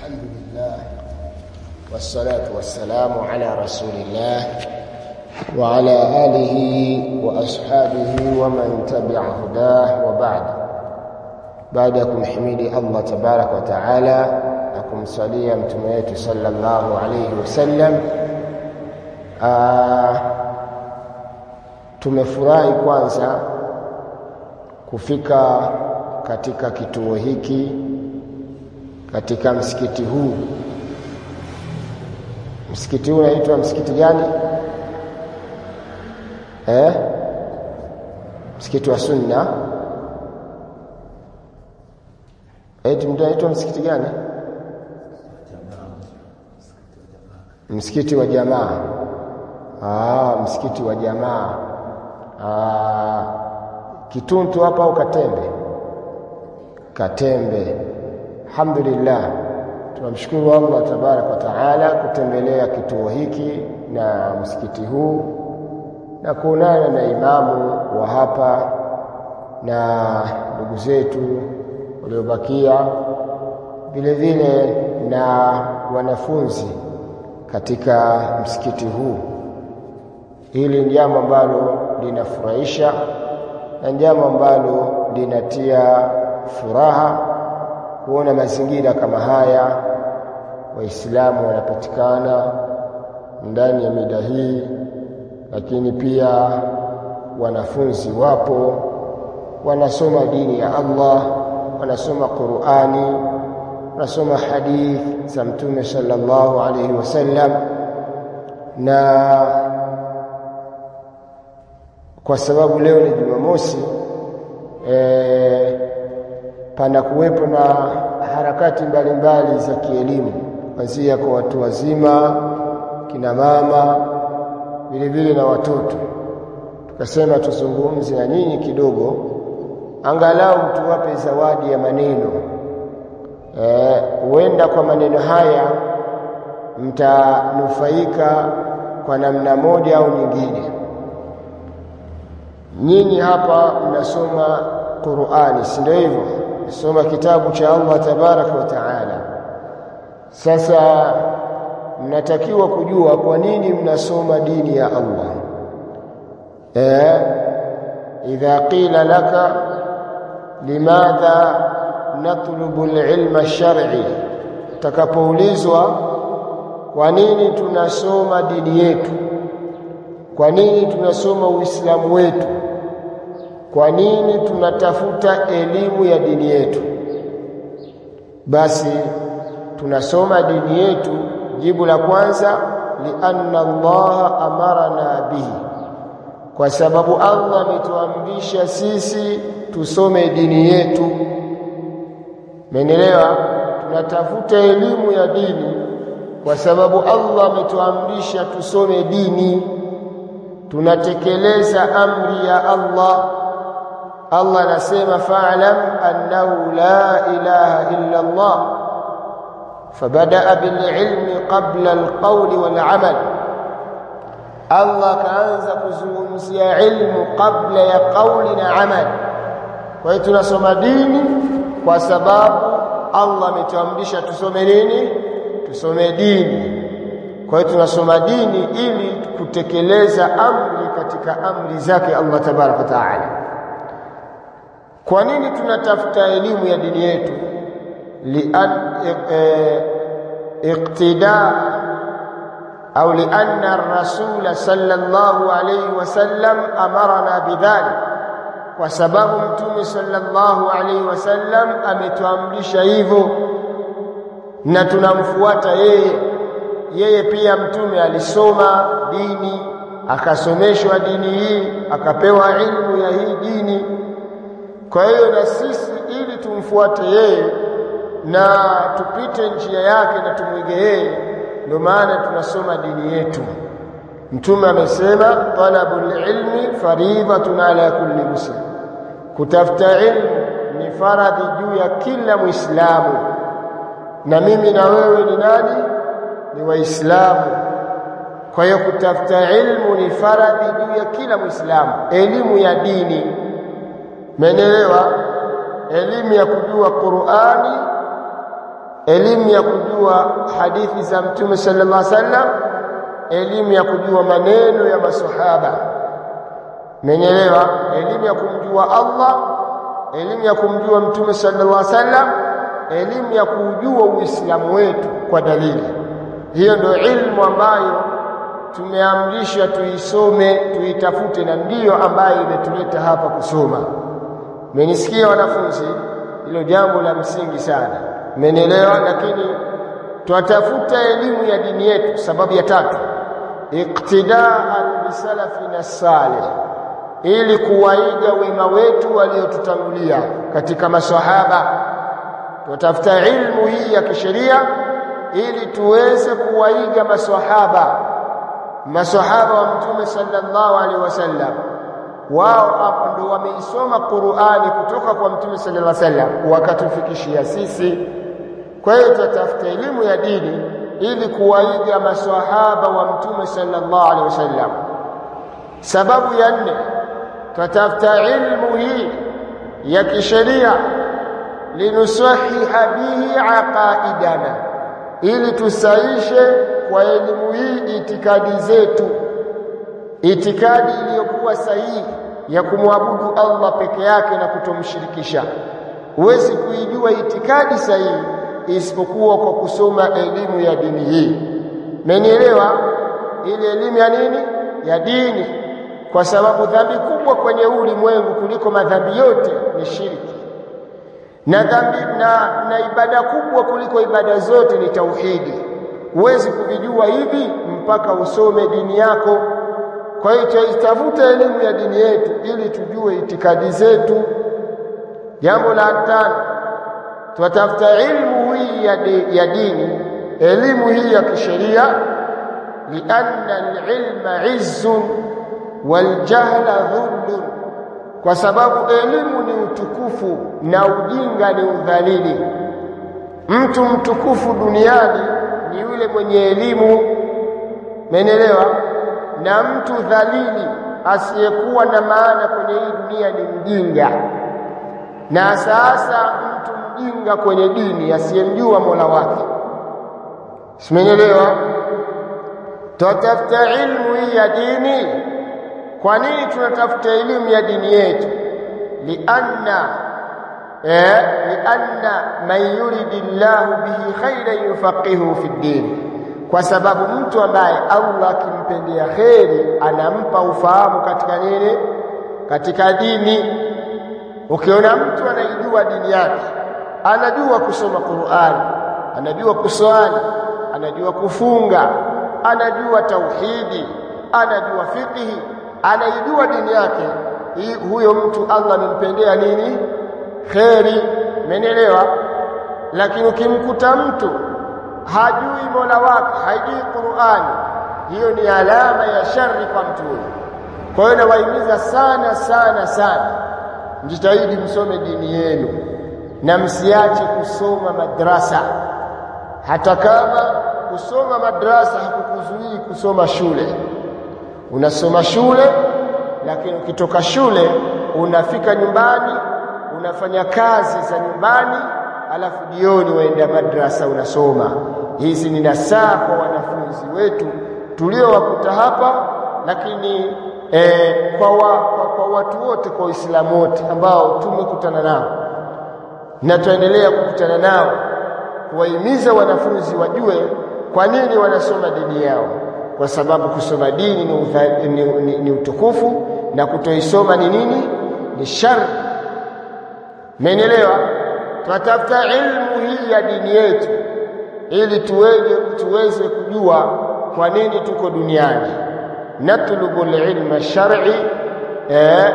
الحمد لله والصلاة والسلام على رسول الله وعلى آله وأصحابه ومن تبع هداه وبعد بعدكم حميدي الله تبارك وتعالى أكم صليا متميت صلى الله عليه وسلم آه tumefurahi kwanza kufika katika kituo hiki katika msikiti huu. Msikiti huu unaitwa msikiti gani? Eh? Msikiti wa sunna. Eti mtu anaitwa msikiti gani? Msikiti wa jamaa. Ah msikiti wa jamaa. Ah kituntu hapa au katembe? Katembe alhamdulillah. Tunamshukuru Allah tabarak wa taala kutembelea kituo hiki na msikiti huu na kuonana na imamu wa hapa na ndugu zetu waliobakia vile vile na wanafunzi katika msikiti huu. Hili ni jambo ambalo linafurahisha na jambo ambalo linatia furaha kuona mazingira kama haya waislamu wanapatikana ndani ya mida hii lakini pia wanafunzi wapo wanasoma dini ya Allah wanasoma Qur'ani wanasoma hadith za mtume sallallahu alaihi wasallam na kwa sababu leo ni Jumamosi e, pana kuwepo na harakati mbalimbali mbali za kielimu kuanzia kwa watu wazima kina mama vile vile na watoto. Tukasema tuzungumze na nyinyi kidogo angalau tuwape zawadi ya maneno. Huenda e, kwa maneno haya mtanufaika kwa namna moja au nyingine. Nyinyi hapa mnasoma Qur'ani si ndio hivyo mnasoma kitabu cha Allah tabaraka wa taala. Sasa mnatakiwa kujua kwa nini mnasoma dini ya Allah. Eh idha qila laka limadha natlubu alilma ash-shar'i? Takapoulizwa kwa nini tunasoma dini yetu? Kwa nini tunasoma uislamu wetu kwa nini tunatafuta elimu ya dini yetu? Basi tunasoma dini yetu. Jibu la kwanza lianna Allah amarana bihi. Kwa sababu Allah ametuamrisha sisi tusome dini yetu. Menelewa tunatafuta elimu ya dini kwa sababu Allah ametuamrisha tusome dini. Tunatekeleza amri ya Allah Allah anasema fa'lam annahu la ilaha illa Allah. Fabada'a bil ilmi qabla al qawli wal amal. Allah kaanza kuzungumzia ilmu kabla ya kauli na amal. Kwa hiyo tunasoma dini kwa sababu Allah ametuamrisha tusome nini? Tusome dini. Kwa hiyo tunasoma dini ili kutekeleza amri katika amri zake Allah tabaraka taala. Kwa nini tunatafuta elimu ya dini yetu? lian iqtida au lianna ar-rasul sallallahu alayhi wasallam amarana bidhalik. Kwa sababu mtume sallallahu alayhi wasallam ametuamrisha hivyo na tunamfuata yeye. Yeye pia mtume alisoma dini akasomeshwa dini hii akapewa ilmu ya hii dini kwa hiyo na sisi ili tumfuate yeye na tupite njia yake na tumwige yeye ndio maana tunasoma dini yetu. Mtume amesema talabul ilmi faridhatun ala kulli muslim. Kutafuta ilmu ni faradhi juu ya kila muislamu. Na mimi na wewe ni nani? Ni waislamu. Kwa hiyo kutafuta ilmu ni faradhi juu ya kila muislamu. Elimu ya dini menelewa elimu ya kujua Qur'ani elimu ya kujua hadithi za mtume sallallahu alaihi wasallam elimu ya kujua maneno ya maswahaba menelewa Elimu ya kumjua Allah, elimu ya kumjua Mtume sallallahu alaihi wasallam, elimu ya kujua Uislamu wetu kwa dalili. Hiyo ndio ilmu ambayo tumeamrishwa tuisome, tuitafute na ndiyo ambayo imetuleta hapa kusoma. Mmenisikia wanafunzi? Hilo jambo la msingi sana. Mmenielewa? Lakini twatafuta elimu ya dini yetu, sababu ya tatu, iqtidaan bisalafina salih ili kuwaiga wema wetu waliotutangulia katika maswahaba. Tutafuta ilmu hii ya kisheria ili tuweze kuwaiga maswahaba, maswahaba wa Mtume sallallahu alaihi wasallam. Wao hapo ndio wameisoma Qur'ani kutoka kwa Mtume sallallahu alaihi wasallam wakatufikishia sisi. Kwa hiyo tutatafuta elimu ya dini ili kuwaiga maswahaba wa Mtume sallallahu alaihi wasallam. Sababu ya nne tutatafuta ilmu hii ya kisheria linusahiha bihi aqaidana ili tusaishe kwa elimu hii itikadi zetu itikadi iliyokuwa sahihi ya kumwabudu Allah peke yake na kutomshirikisha. Huwezi kuijua itikadi sahihi isipokuwa kwa kusoma elimu ya dini hii. Mmenielewa ile elimu ya nini? Ya dini. Kwa sababu dhambi kubwa kwenye ulimwengu kuliko madhambi yote ni shirki. Na dhambi na, na ibada kubwa kuliko ibada zote ni tauhidi. Huwezi kuvijua hivi mpaka usome dini yako kwa hiyo tuitafuta elimu ya dini yetu ili tujue itikadi zetu. Jambo la tano twatafuta ilmu hii ya, di, ya dini. Elimu hii ya kisheria lianna alilma izzun waljahla dhullun kwa sababu elimu ni utukufu na ujinga ni udhalili. Mtu mtukufu duniani ni yule mwenye elimu. Menelewa na mtu dhalili asiyekuwa na maana kwenye hii dunia ni mjinga. Na sasa mtu mjinga kwenye dini asiyemjua Mola wake. Simenyelewa tutafuta ilmu hii ya dini. Kwa nini tunatafuta elimu ya dini yetu? Lianna eh lianna man yuridillahu bihi khairan yufaqihu fi din kwa sababu mtu ambaye Allah akimpendea kheri anampa ufahamu katika nini? Katika dini. Ukiona mtu anaijua dini yake anajua kusoma Qur'an anajua kuswali anajua kufunga anajua tauhidi anajua fikihi, anaijua dini yake huyo mtu Allah amempendea nini? Kheri. Menelewa lakini ukimkuta mtu hajui Mola wake hajui Qur'ani hiyo ni alama ya shari kwa mtu huyo. Kwa hiyo nawahimiza sana sana sana mjitahidi msome dini yenu na msiache kusoma madrasa. Hata kama kusoma madrasa hakukuzuii kusoma shule. Unasoma shule lakini ukitoka shule unafika nyumbani unafanya kazi za nyumbani alafu jioni waenda madrasa unasoma. Hizi ni nasaa kwa wanafunzi wetu tuliowakuta hapa lakini e, kwa, wa, kwa, kwa watu wote kwa Waislamu wote ambao tumekutana nao. Na tuendelea kukutana nao kuwahimiza wanafunzi wajue kwa nini wanasoma dini yao. Kwa sababu kusoma dini ni, utha, ni, ni, ni utukufu na kutoisoma ni nini? Ni shari. Mmenielewa? Tunatafuta ilmu hii ya dini yetu ili tuweze tuweze kujua kwa nini tuko duniani. Natlubu alilma shar'i eh,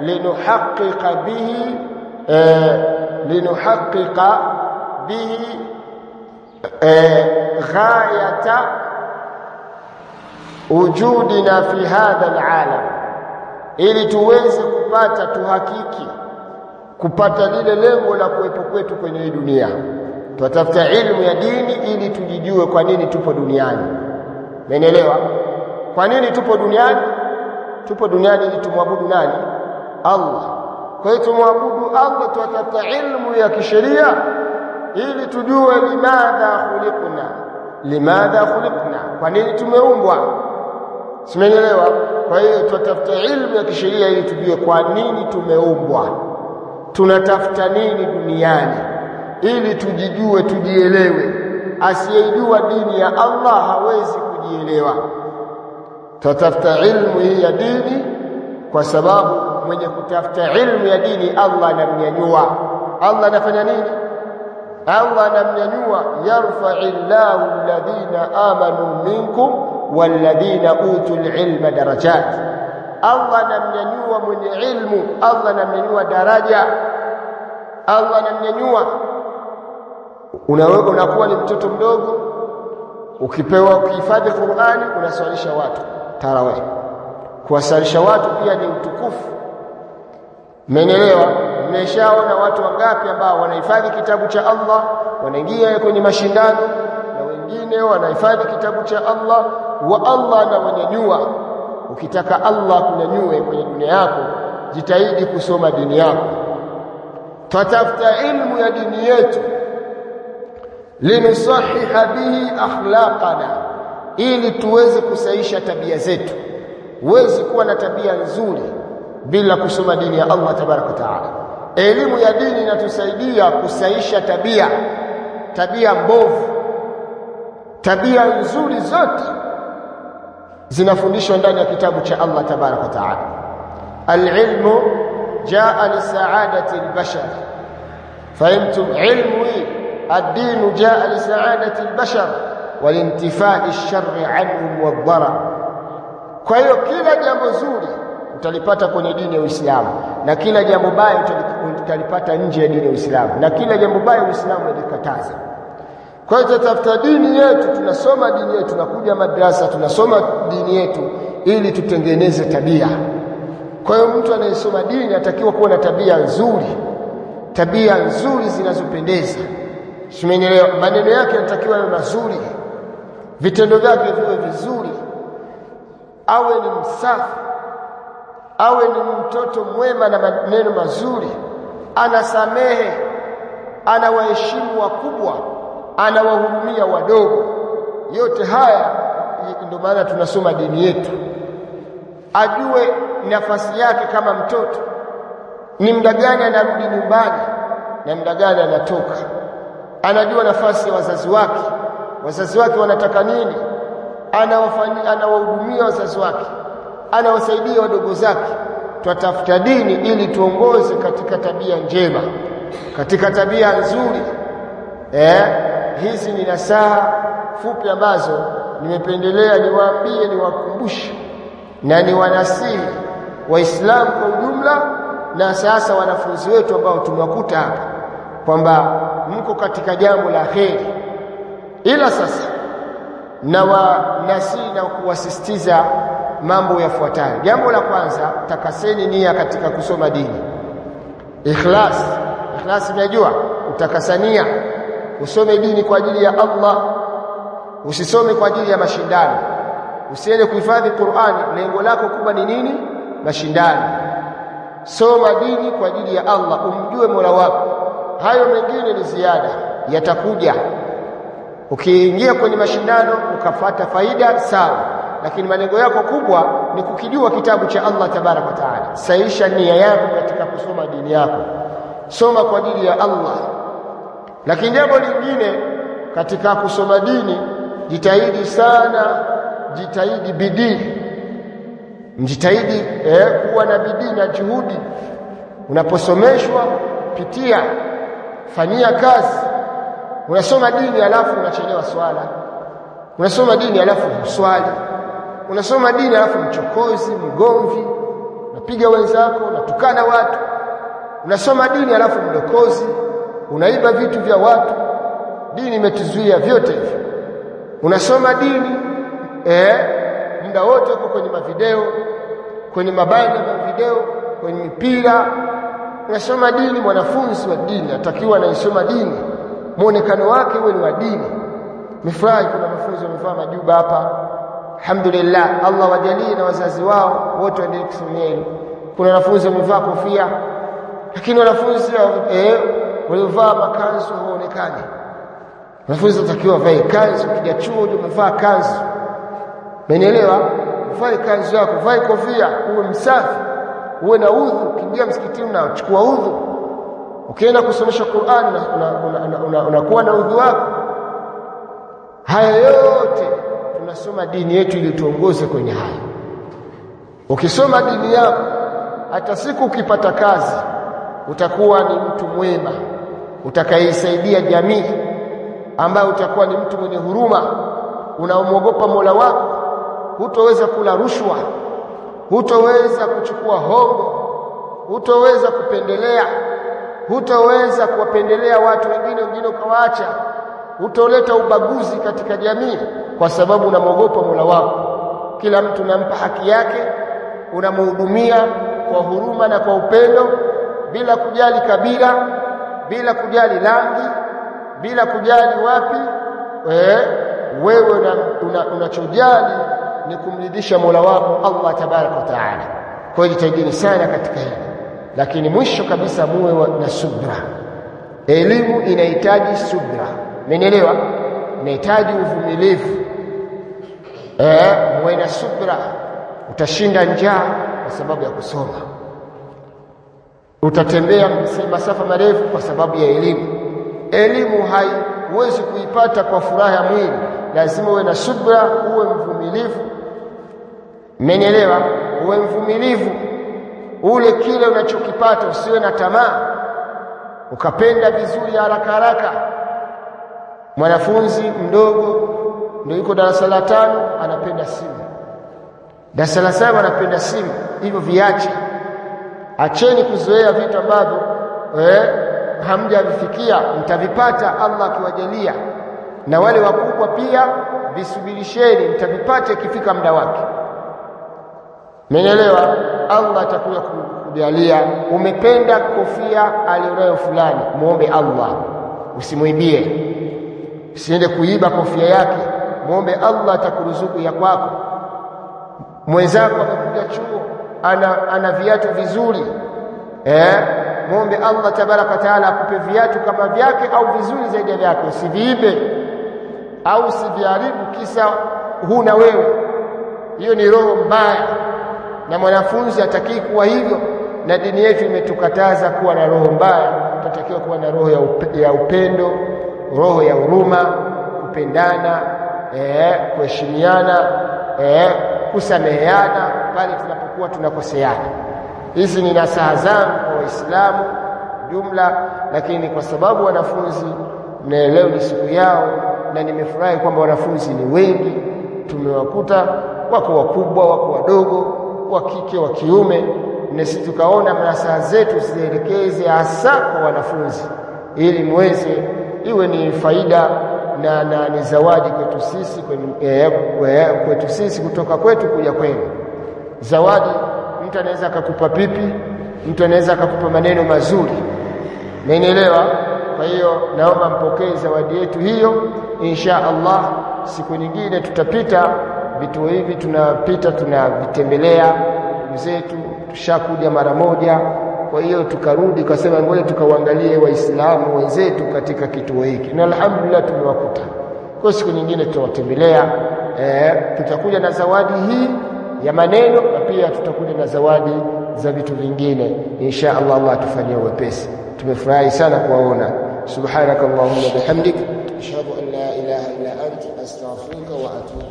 linuhaqqiqa bihi eh, linuhaqqiqa bihi eh, ghayata wujudina fi hadha alalam, ili tuweze kupata tuhakiki kupata lile lengo la kuwepo kwetu kwenye hii dunia. Twatafuta ilmu ya dini ili tujijue kwa nini tupo duniani. Umeelewa? Kwa nini tupo duniani? Tupo duniani ili tumwabudu nani? Allah. Kwa hiyo tumwabudu Allah, tutatafuta ilmu ya kisheria ili tujue limadha khuliqna limadha khuliqna kwa nini tumeumbwa simenelewa kwa hiyo tutatafuta ilmu ya kisheria ili tujue kwa nini tumeumbwa tunatafuta nini duniani? Ili tujijue tujielewe. Asiyejua dini ya Allah hawezi kujielewa. Tatafuta ilmu hii ya dini kwa sababu mwenye kutafuta ilmu ya dini Allah anamnyanyua. Allah anafanya nini? Allah anamnyanyua yarfa'illahu alladhina amanu minkum walladhina utul ilma darajat Allah anamnyanyua mwenye ilmu Allah anamnyanyua daraja Allah anamnyanyua. Unaweza unakuwa ni mtoto mdogo ukipewa ukihifadhi Qur'ani unaswalisha watu tarawih. Kuwasalisha watu pia ni utukufu. Menelewa mmeshaona watu wangapi ambao wanahifadhi kitabu cha Allah wanaingia kwenye mashindano na wengine wanahifadhi kitabu cha Allah wa Allah anawanyanyua ukitaka Allah kunyanyue kwenye dunia yako jitahidi kusoma dini yako. Tatafuta ilmu ya dini yetu. Linusahiha bihi akhlaqana ili tuweze kusaisha tabia zetu. Huwezi kuwa na tabia nzuri bila kusoma dini ya Allah tabaraka taala. Elimu ya dini inatusaidia kusaisha tabia tabia mbovu tabia nzuri zote zinafundishwa ndani ya kitabu cha Allah tabarak wa taala. Alilmu jaa li saadati fahimtum ilmu ad-din jaa lisaadati lbashar walintifai ash-sharri anhum wad-darar kwa hiyo kila jambo zuri utalipata kwenye dini ya Uislamu na kila jambo baya utalipata nje ya dini ya Uislamu na kila jambo baya Uislamu unalikataza kwa hiyo tutafuta dini yetu tunasoma dini yetu tunakuja madrasa tunasoma dini yetu ili tutengeneze tabia. Kwa hiyo mtu anayesoma dini atakiwa kuwa na tabia nzuri tabia nzuri zinazopendeza. Simenielewa maneno yake yanatakiwa yawe mazuri vitendo vyake viwe vizuri. Awe ni msafi awe ni mtoto mwema na maneno mazuri anasamehe anawaheshimu wakubwa anawahurumia wadogo. Yote haya ndio maana tunasoma dini yetu. Ajue nafasi yake kama mtoto. Ni muda gani anarudi nyumbani na muda gani anatoka. Anajua nafasi ya wazazi wake. Wazazi wake wanataka nini? Anawahudumia wazazi wake. Anawasaidia wadogo zake. Twatafuta dini ili tuongoze katika tabia njema katika tabia nzuri eh hizi ni nasaha fupi ambazo nimependelea niwaambie niwakumbushe na niwanasihi waislamu kwa ujumla na sasa wanafunzi wetu ambao tumewakuta hapa kwamba mko katika jambo la heri. Ila sasa na wanasii na kuwasisitiza mambo yafuatayo. Jambo la kwanza takaseni nia katika kusoma dini. Ikhlas. Ikhlas unajua utakasania usome dini kwa ajili ya Allah. Usisome kwa ajili ya mashindano. Usiende kuhifadhi Qur'ani lengo lako kubwa ni nini? Mashindano. Soma dini kwa ajili ya Allah umjue Mola wako. Hayo mengine ni ziada yatakuja. Ukiingia kwenye mashindano ukafata faida sawa lakini malengo yako kubwa ni kukijua kitabu cha Allah tabarak wa taala. Saisha nia yako katika kusoma dini yako. Soma kwa ajili ya Allah lakini jambo lingine katika kusoma dini jitahidi sana jitahidi bidii. Mjitahidi eh, kuwa na bidii na juhudi. Unaposomeshwa pitia fanyia kazi. Unasoma dini alafu unachelewa swala. Unasoma dini alafu uswali. Unasoma dini alafu mchokozi mgomvi unapiga wenzako unatukana watu. Unasoma dini alafu mdokozi unaiba vitu vya watu. Dini imetuzuia vyote hivyo. Unasoma dini eh muda wote uko kwenye mavideo kwenye mabanda ya video kwenye mipira. Unasoma dini mwanafunzi wa dini atakiwa anaisoma dini. Muonekano wake uwe ni wa dini. Mifurahi kuna mafunzo wamevaa majuba hapa. Alhamdulillah Allah wajalie na wazazi wao wote waendelee kusomea kuna wanafunzi wamevaa kofia lakini wanafunzi eh, waliovaa makanzu hawaonekani. wanafunzi watakiwa vae kanzu kija chuo umevaa kanzu Umenielewa? Vae kanzu yako, vae kofia, uwe msafi, uwe na udhu, ukiingia msikitini unachukua udhu. Ukienda kusomesha Qur'ani unakuwa na udhu wako. Haya yote tunasoma dini yetu ili tuongoze kwenye haya. Ukisoma dini yako hata siku ukipata kazi utakuwa ni mtu mwema utakayeisaidia jamii ambaye utakuwa ni mtu mwenye huruma unaomwogopa Mola wako hutoweza kula rushwa hutoweza kuchukua hongo hutoweza kupendelea hutoweza kuwapendelea watu wengine wengine ukawaacha hutoleta ubaguzi katika jamii kwa sababu unamwogopa Mola wako. Kila mtu unampa haki yake unamhudumia kwa huruma na kwa upendo bila kujali kabila bila kujali rangi bila kujali wapi eh, wewe unachojali una, una ni kumridhisha Mola wako Allah tabaraka wa taala. Kwa hiyo sana katika hili. Lakini mwisho kabisa muwe na subra. Elimu inahitaji subra. Menelewa inahitaji uvumilivu. Eh muwe na subra. Utashinda njaa kwa sababu ya kusoma utatembea masafa marefu kwa sababu ya elimu. Elimu haiwezi kuipata kwa furaha ya mwili. Lazima uwe na subra uwe mvumilivu. Mmenielewa uwe mvumilivu. Ule kile unachokipata usiwe na tamaa. Ukapenda vizuri haraka haraka. Mwanafunzi mdogo ndio yuko darasa la tano anapenda simu. Darasa la saba anapenda simu. Hivyo viache acheni kuzoea vitu ambavyo eh, hamjavifikia. Mtavipata Allah akiwajalia. Na wale wakubwa pia visubirisheni mtavipata ikifika muda wake. Menelewa Allah atakuja kujalia. Umependa kofia alionayo fulani, muombe Allah, usimwibie, usiende kuiba kofia yake, muombe Allah atakuruzuku ya kwako. Mwenzako amekuja chuo, ana, ana viatu vizuri. Eh, muombe Allah tabaraka taala akupe viatu kama vyake au vizuri zaidi ya vyake, usiviibe au usiviharibu kisa huna wewe. Hiyo ni roho mbaya. Na mwanafunzi atakii kuwa hivyo na dini yetu imetukataza kuwa na roho mbaya. Tunatakiwa kuwa na roho ya, up, ya upendo roho ya huruma kupendana eh, kuheshimiana eh, kusameheana pale tunapokuwa tunakoseana. Hizi ni nasaha zangu kwa waislamu jumla lakini kwa sababu wanafunzi na leo ni siku yao na nimefurahi kwamba wanafunzi ni wengi tumewakuta wako wakubwa wako wadogo wa kike wa kiume na sisi tukaona nasaha zetu zielekeze hasa kwa wanafunzi ili muweze iwe ni faida na, na ni zawadi kwetu sisi kwetu, kwetu sisi kutoka kwetu kuja kwenu zawadi mtu anaweza akakupa pipi mtu anaweza akakupa maneno mazuri. Umenielewa? Kwa hiyo naomba mpokee zawadi yetu hiyo. Insha Allah siku nyingine tutapita vituo hivi tunapita tunavitembelea zetu tushakuja mara moja. Kwa hiyo tukarudi kasema ngoja tukauangalie waislamu wenzetu katika kituo hiki. Na alhamdulillah tumewakuta. Kwa siku nyingine tutawatembelea. E, tutakuja na zawadi hii ya maneno na pia tutakuja na zawadi za vitu vingine. Insha Allah Allah atufanyie wepesi. Tumefurahi sana kuwaona. Subhanakallahumma bihamdik. Ashhadu an la ilaha illa anta astaghfiruka wa atubu